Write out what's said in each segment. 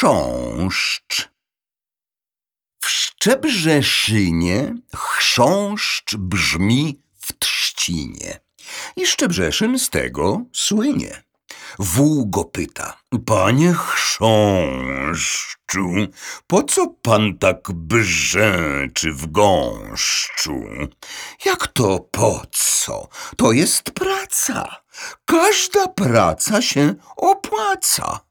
Chrząszcz. W Szczebrzeszynie chrząszcz brzmi w trzcinie i Szczebrzeszyn z tego słynie. Wół go pyta, panie chrząszczu, po co pan tak brzęczy w gąszczu? Jak to po co? To jest praca. Każda praca się opłaca.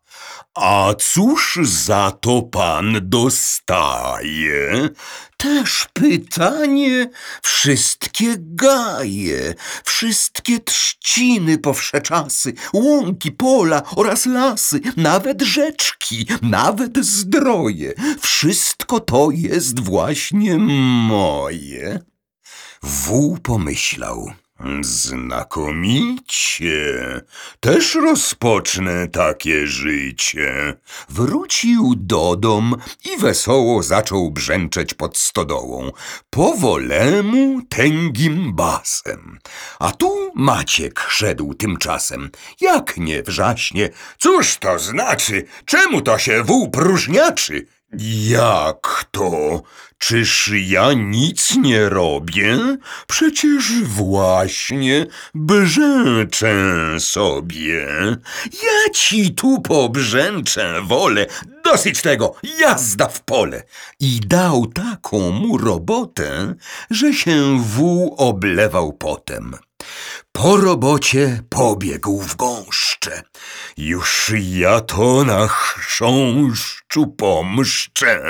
A cóż za to pan dostaje? Też pytanie, wszystkie gaje, wszystkie trzciny po wsze czasy, łąki, pola oraz lasy, nawet rzeczki, nawet zdroje, wszystko to jest właśnie moje. Wół pomyślał. Znakomicie. Też rozpocznę takie życie. Wrócił do dom i wesoło zaczął brzęczeć pod stodołą. Powolemu, tęgim basem. A tu Maciek szedł tymczasem. Jak nie wrzaśnie? Cóż to znaczy? Czemu to się wół próżniaczy? Jak to? Czyż ja nic nie robię? Przecież właśnie brzęczę sobie. Ja ci tu pobrzęczę, wolę. Dosyć tego, jazda w pole. I dał taką mu robotę, że się wół oblewał potem. Po robocie pobiegł w Już ja to na chrząszczu pomszczę.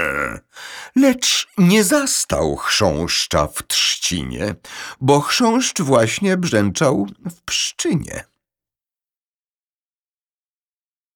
Lecz nie zastał chrząszcza w trzcinie, bo chrząszcz właśnie brzęczał w pszczynie.